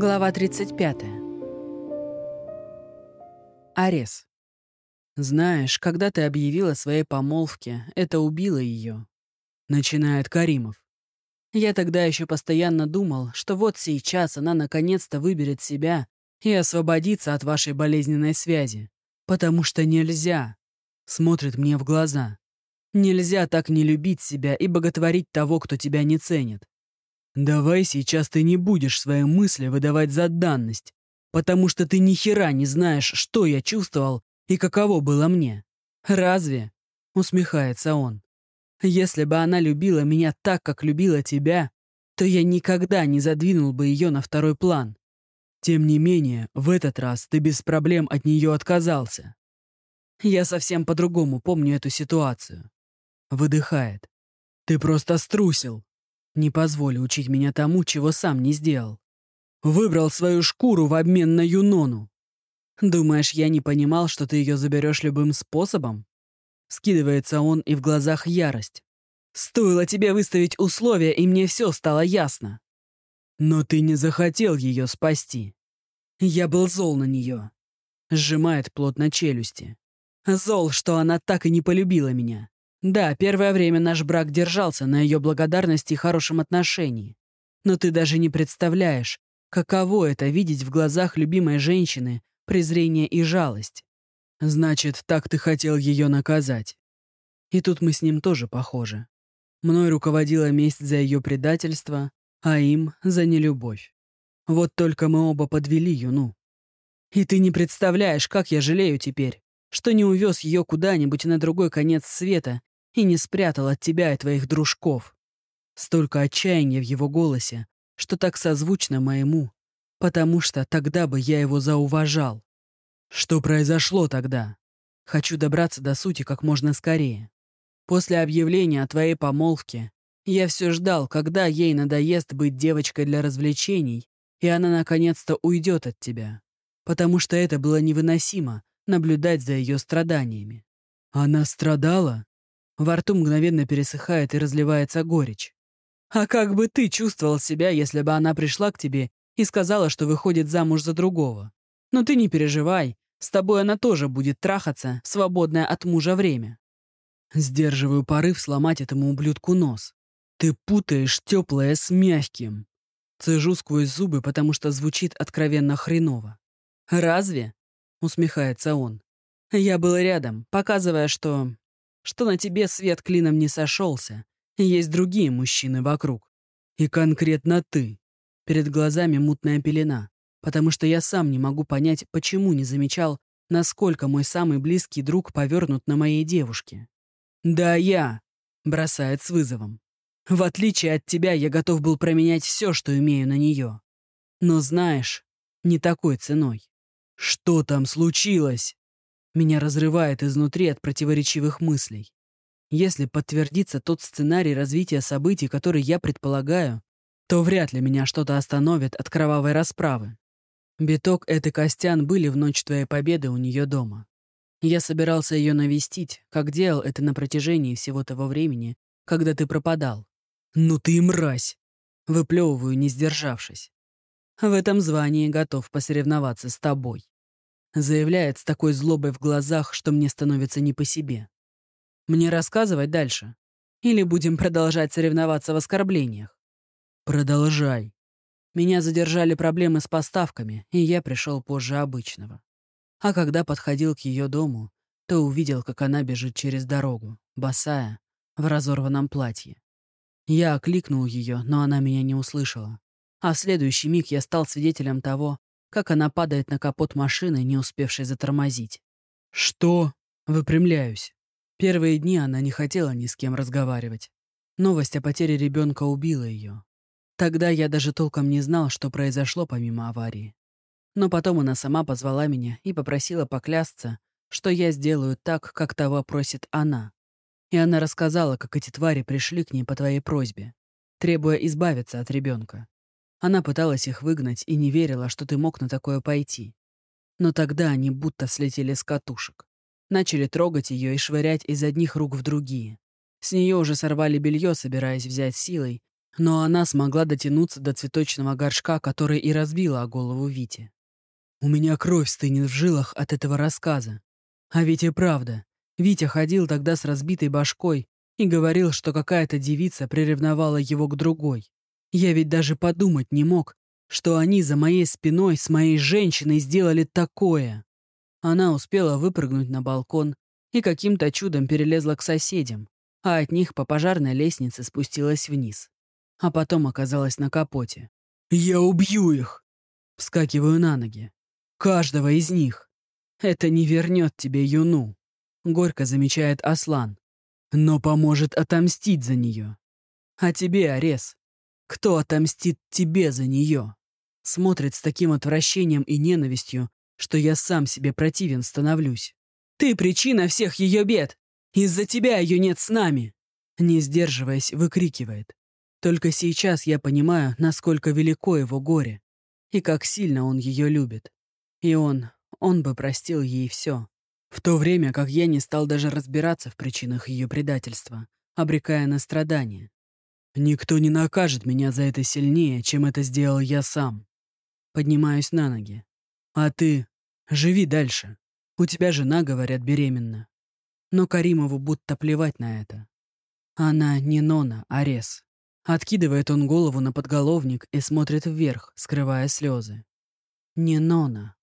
Глава 35. Арес. Знаешь, когда ты объявила своей помолвке, это убило ее. Начинает Каримов. Я тогда еще постоянно думал, что вот сейчас она наконец-то выберет себя и освободится от вашей болезненной связи. Потому что нельзя. Смотрит мне в глаза. Нельзя так не любить себя и боготворить того, кто тебя не ценит. Давай сейчас ты не будешь свои мысли выдавать за данность, потому что ты ни хера не знаешь, что я чувствовал и каково было мне. Разве? Усмехается он. Если бы она любила меня так, как любила тебя, то я никогда не задвинул бы ее на второй план. Тем не менее, в этот раз ты без проблем от нее отказался. Я совсем по-другому помню эту ситуацию. Выдыхает. Ты просто струсил. Не позволь учить меня тому, чего сам не сделал. Выбрал свою шкуру в обмен на Юнону. Думаешь, я не понимал, что ты ее заберешь любым способом? Скидывается он, и в глазах ярость. Стоило тебе выставить условия, и мне все стало ясно. Но ты не захотел ее спасти. Я был зол на нее. Сжимает плотно челюсти. Зол, что она так и не полюбила меня. Да, первое время наш брак держался на ее благодарности и хорошем отношении. Но ты даже не представляешь, каково это видеть в глазах любимой женщины презрение и жалость. Значит, так ты хотел ее наказать. И тут мы с ним тоже похожи. Мной руководила месть за ее предательство, а им — за нелюбовь. Вот только мы оба подвели Юну. И ты не представляешь, как я жалею теперь, что не увез ее куда-нибудь на другой конец света и не спрятал от тебя и твоих дружков. Столько отчаяния в его голосе, что так созвучно моему, потому что тогда бы я его зауважал. Что произошло тогда? Хочу добраться до сути как можно скорее. После объявления о твоей помолвке я все ждал, когда ей надоест быть девочкой для развлечений, и она наконец-то уйдет от тебя. Потому что это было невыносимо — наблюдать за ее страданиями. Она страдала? Во рту мгновенно пересыхает и разливается горечь. А как бы ты чувствовал себя, если бы она пришла к тебе и сказала, что выходит замуж за другого? Но ты не переживай, с тобой она тоже будет трахаться, свободное от мужа время. Сдерживаю порыв сломать этому ублюдку нос. Ты путаешь теплое с мягким. Цежу сквозь зубы, потому что звучит откровенно хреново. «Разве?» — усмехается он. Я был рядом, показывая, что что на тебе свет клином не сошелся. Есть другие мужчины вокруг. И конкретно ты. Перед глазами мутная пелена. Потому что я сам не могу понять, почему не замечал, насколько мой самый близкий друг повернут на моей девушке. «Да, я», — бросает с вызовом. «В отличие от тебя, я готов был променять все, что имею на нее. Но знаешь, не такой ценой». «Что там случилось?» Меня разрывает изнутри от противоречивых мыслей. Если подтвердится тот сценарий развития событий, который я предполагаю, то вряд ли меня что-то остановит от кровавой расправы. Биток и Костян были в ночь твоей победы у нее дома. Я собирался ее навестить, как делал это на протяжении всего того времени, когда ты пропадал. «Ну ты и мразь!» Выплевываю, не сдержавшись. В этом звании готов посоревноваться с тобой. Заявляет с такой злобой в глазах, что мне становится не по себе. Мне рассказывать дальше? Или будем продолжать соревноваться в оскорблениях? Продолжай. Меня задержали проблемы с поставками, и я пришел позже обычного. А когда подходил к ее дому, то увидел, как она бежит через дорогу, босая, в разорванном платье. Я окликнул ее, но она меня не услышала. А в следующий миг я стал свидетелем того, как она падает на капот машины, не успевшей затормозить. «Что?» Выпрямляюсь. Первые дни она не хотела ни с кем разговаривать. Новость о потере ребенка убила ее. Тогда я даже толком не знал, что произошло помимо аварии. Но потом она сама позвала меня и попросила поклясться, что я сделаю так, как того просит она. И она рассказала, как эти твари пришли к ней по твоей просьбе, требуя избавиться от ребенка. Она пыталась их выгнать и не верила, что ты мог на такое пойти. Но тогда они будто слетели с катушек. Начали трогать ее и швырять из одних рук в другие. С нее уже сорвали белье, собираясь взять силой, Но она смогла дотянуться до цветочного горшка, который и разбила о голову Вити. У меня кровь стынет в жилах от этого рассказа. А ведь и правда, Витя ходил тогда с разбитой башкой и говорил, что какая-то девица приревновала его к другой. Я ведь даже подумать не мог, что они за моей спиной с моей женщиной сделали такое. Она успела выпрыгнуть на балкон и каким-то чудом перелезла к соседям, а от них по пожарной лестнице спустилась вниз. А потом оказалась на капоте. «Я убью их!» Вскакиваю на ноги. «Каждого из них!» «Это не вернет тебе Юну», — горько замечает Аслан. «Но поможет отомстить за нее. А тебе, Арес, кто отомстит тебе за нее?» Смотрит с таким отвращением и ненавистью, что я сам себе противен становлюсь. «Ты причина всех ее бед! Из-за тебя ее нет с нами!» Не сдерживаясь, выкрикивает. Только сейчас я понимаю, насколько велико его горе и как сильно он ее любит. И он, он бы простил ей все. В то время как я не стал даже разбираться в причинах ее предательства, обрекая на страдания. Никто не накажет меня за это сильнее, чем это сделал я сам. Поднимаюсь на ноги. А ты живи дальше. У тебя жена, говорят, беременна. Но Каримову будто плевать на это. Она не Нона, а Рес. Откидывает он голову на подголовник и смотрит вверх, скрывая слезы. Не Нона.